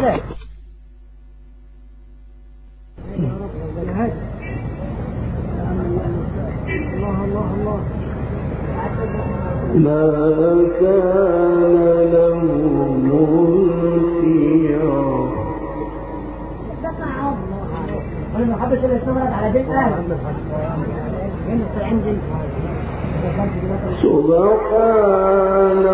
الصلاة الله الله الله ما كان له منفعا المحبس اللي على بيت سبحان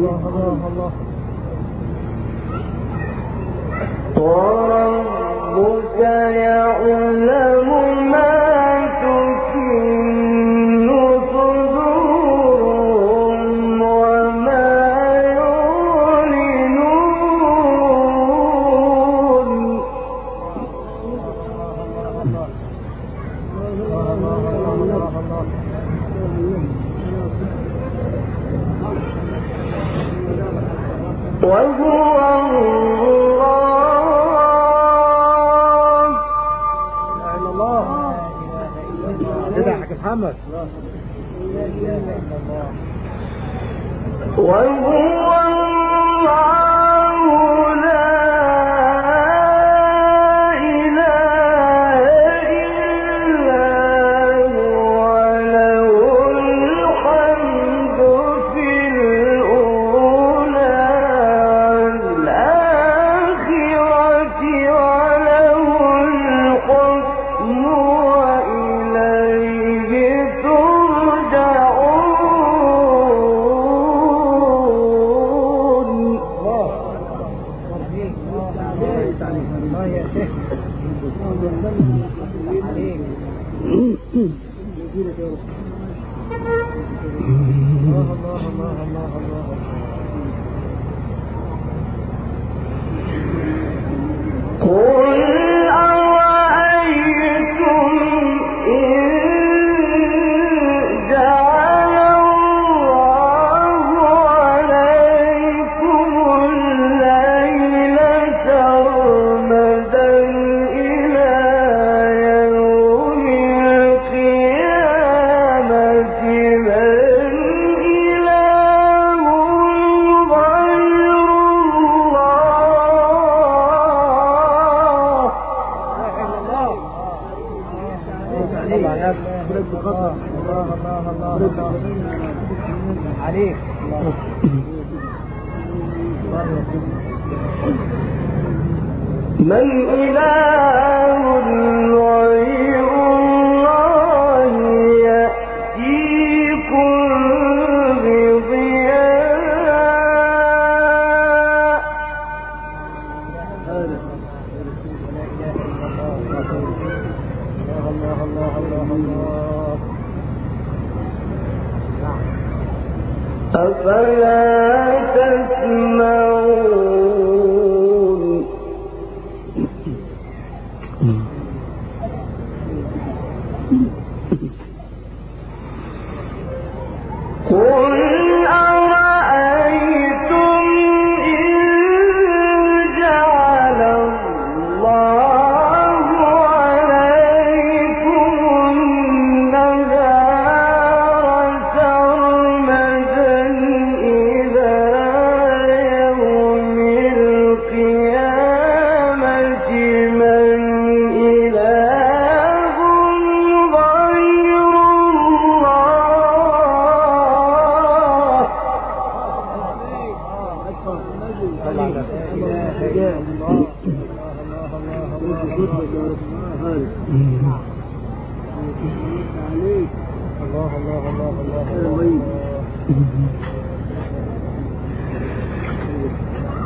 الله الله الله.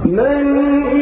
من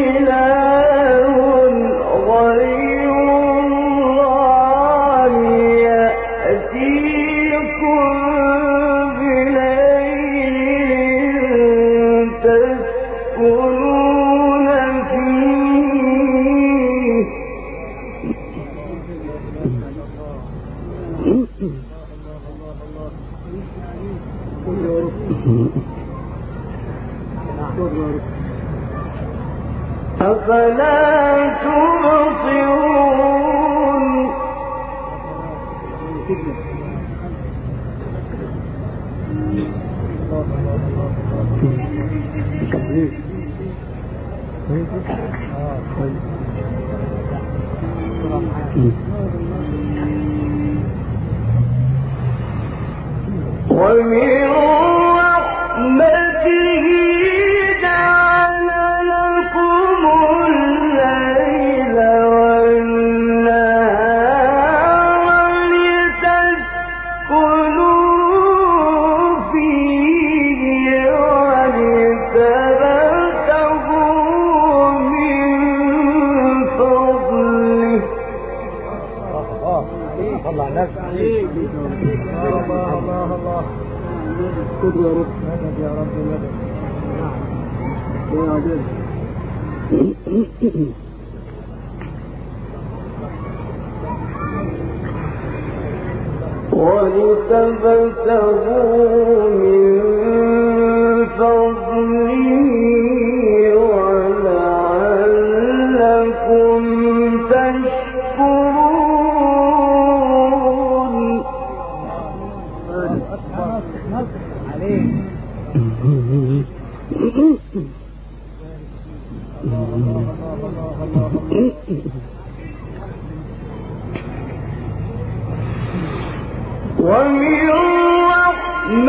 ومن يوم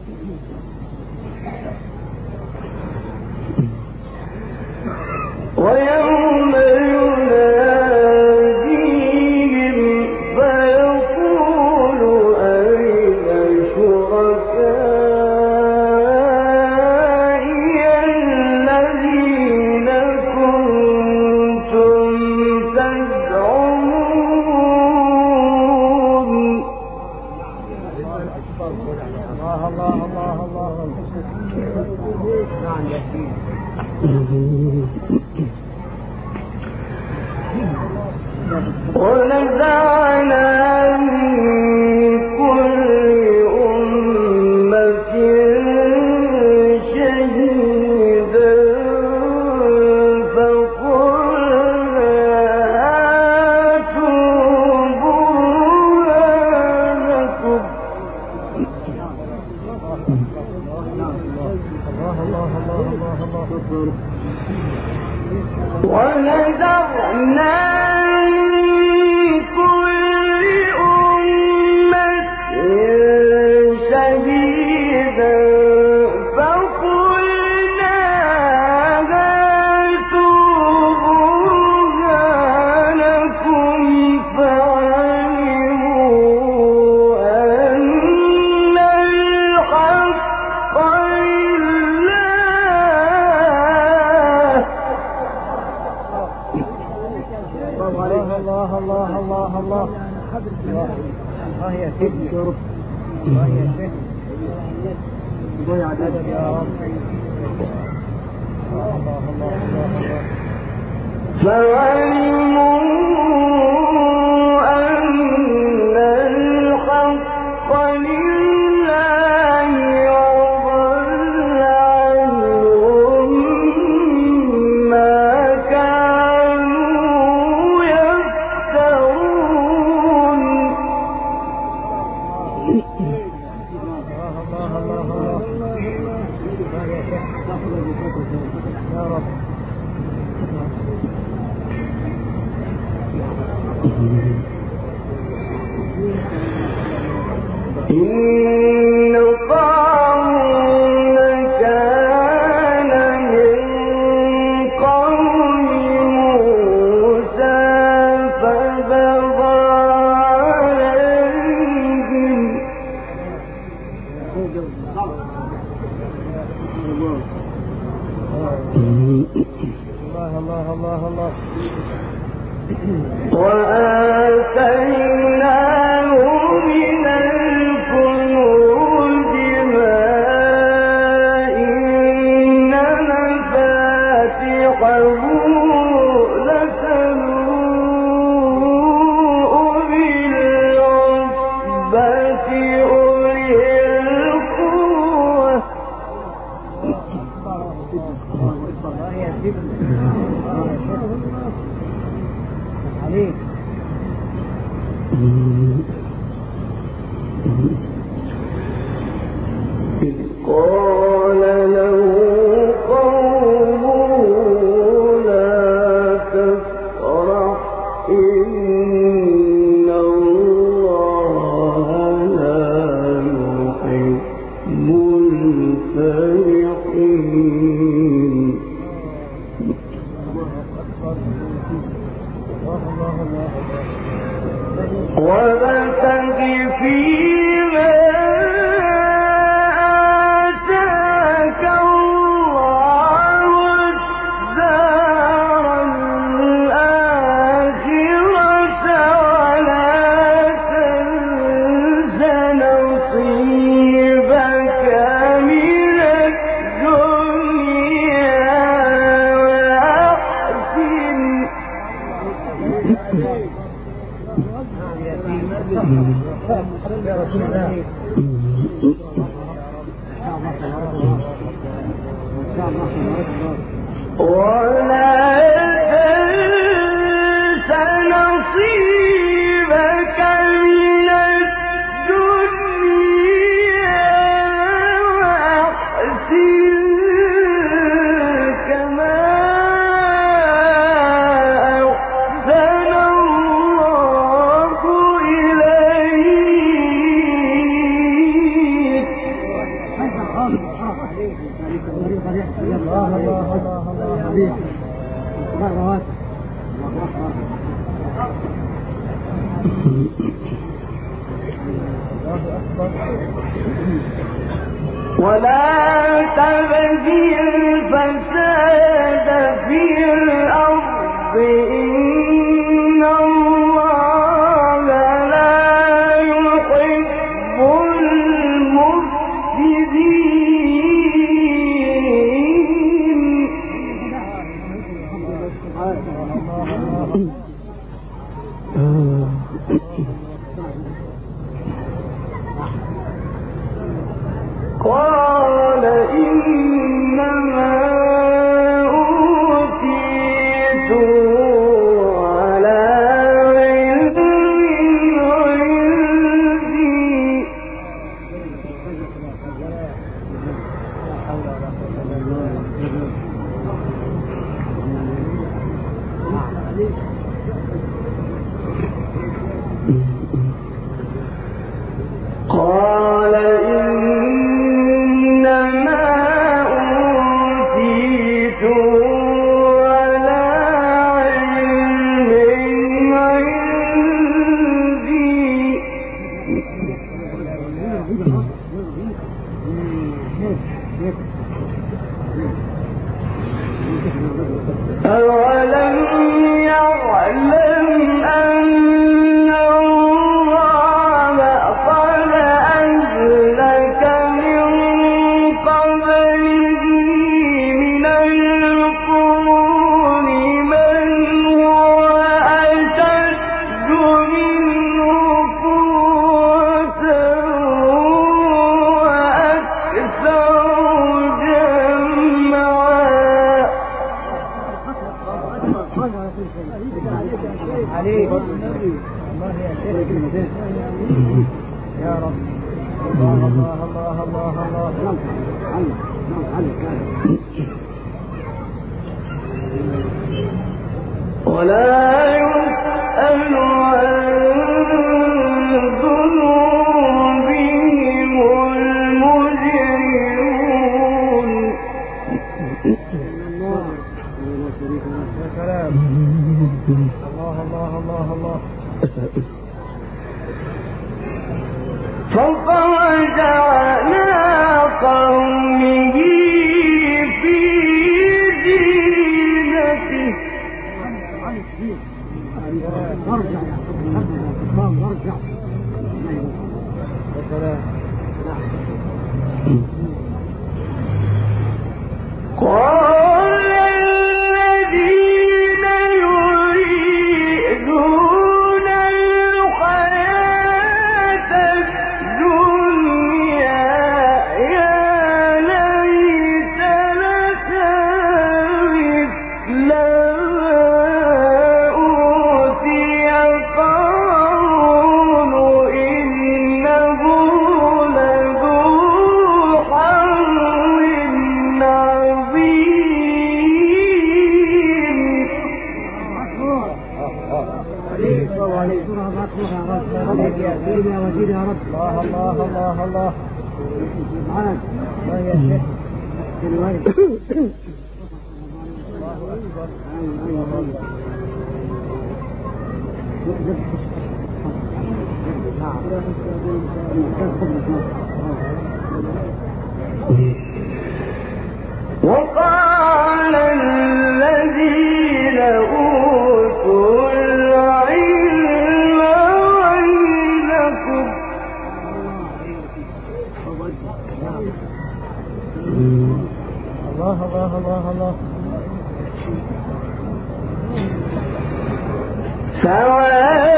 فعلموا الله الله الله الله. وآتيناه قال إن وارجع يا حبيبي وارجع يا رب يا يأتينا وزيد يا رب الله الله الله الله. سبحانك طيب يا شيخ. الوالد الله أكبر. وقال الله الله. سواء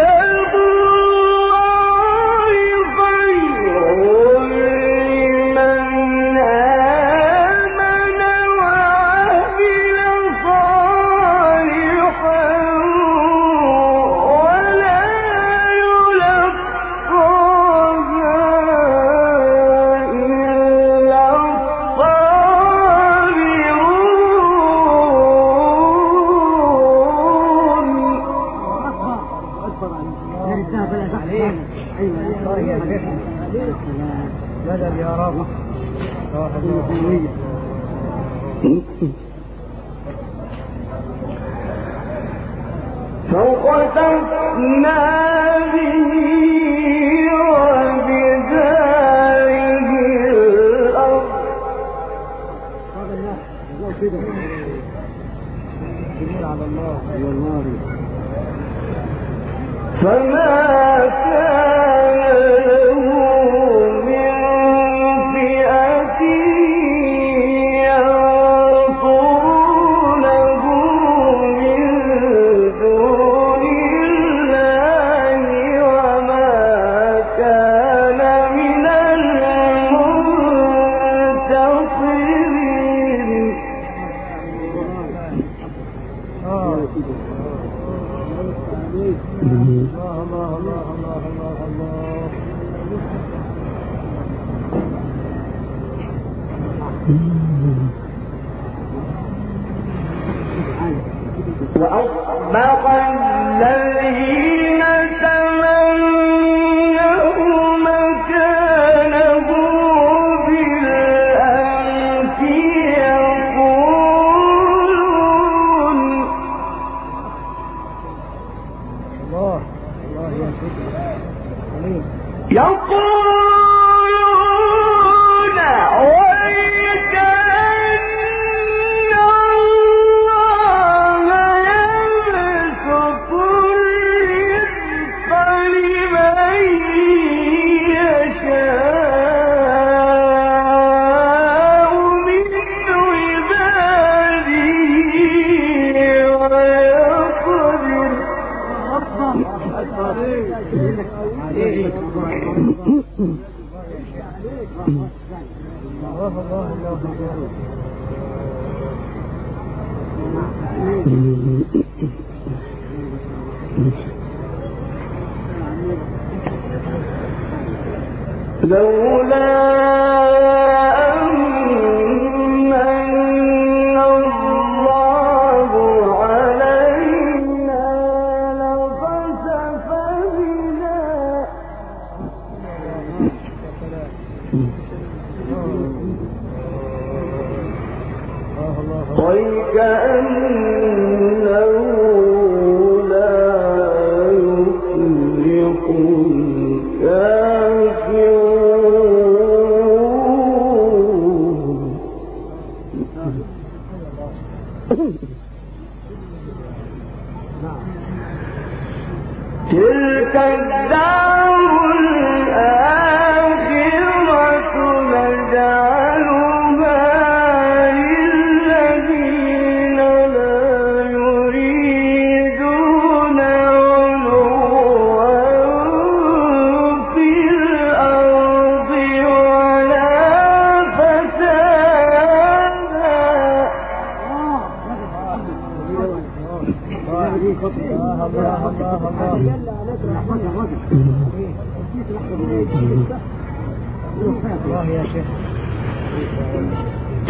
ويكأن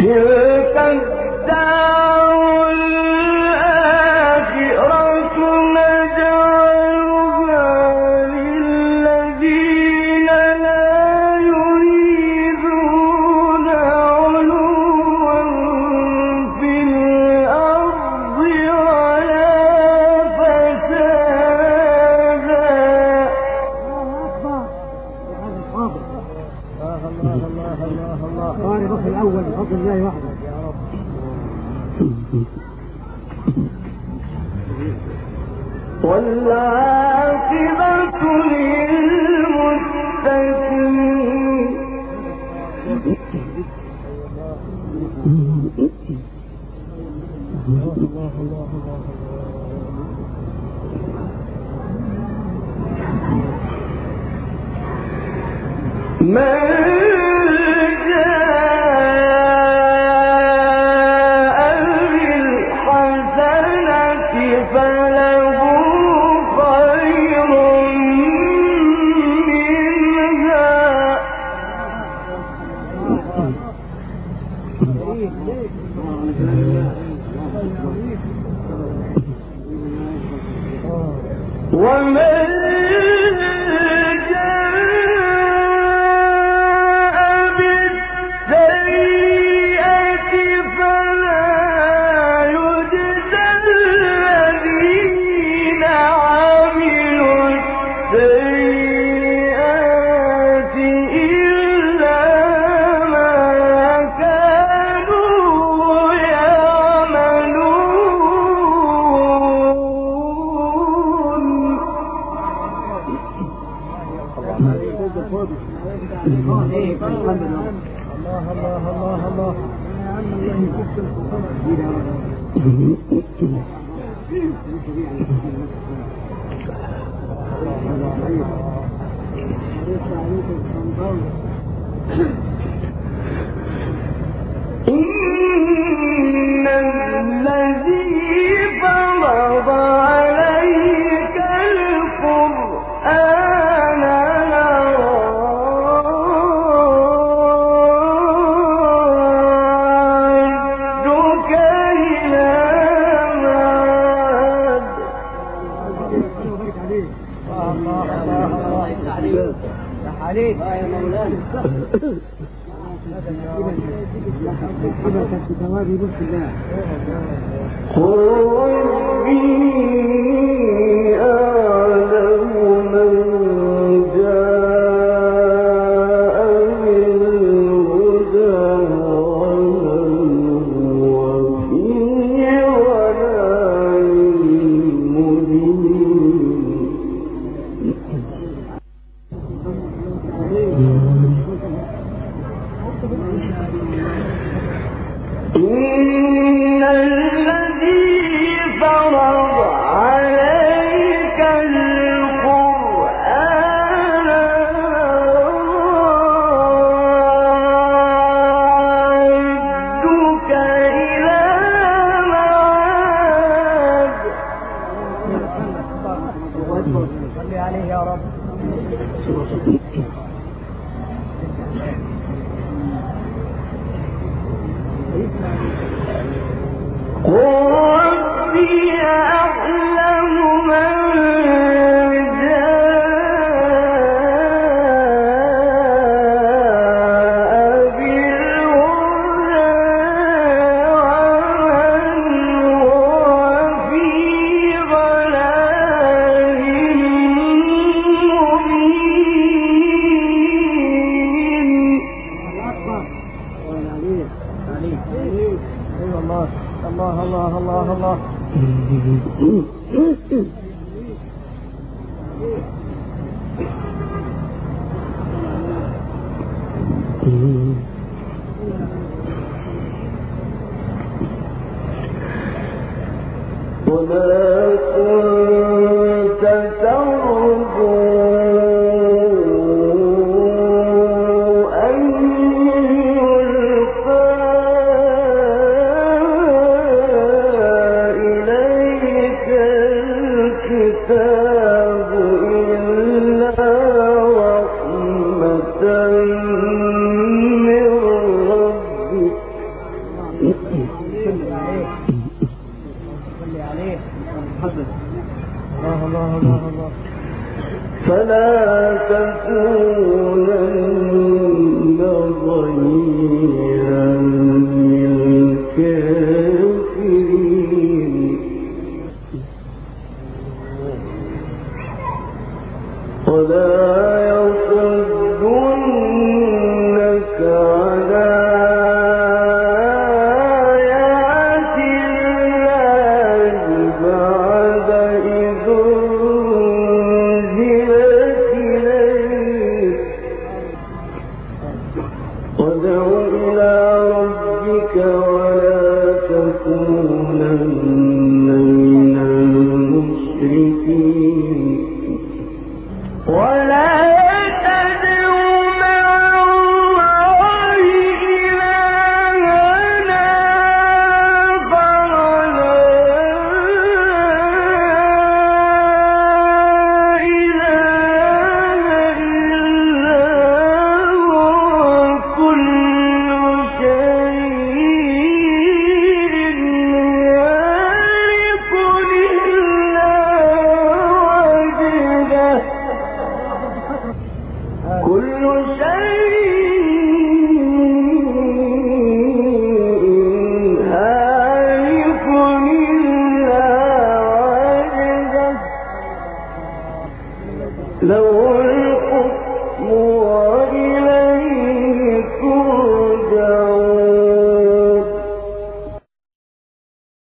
تلك الدار الله الله الله الله إن الذي فرض كانت ثوابي بص الله. الكتاب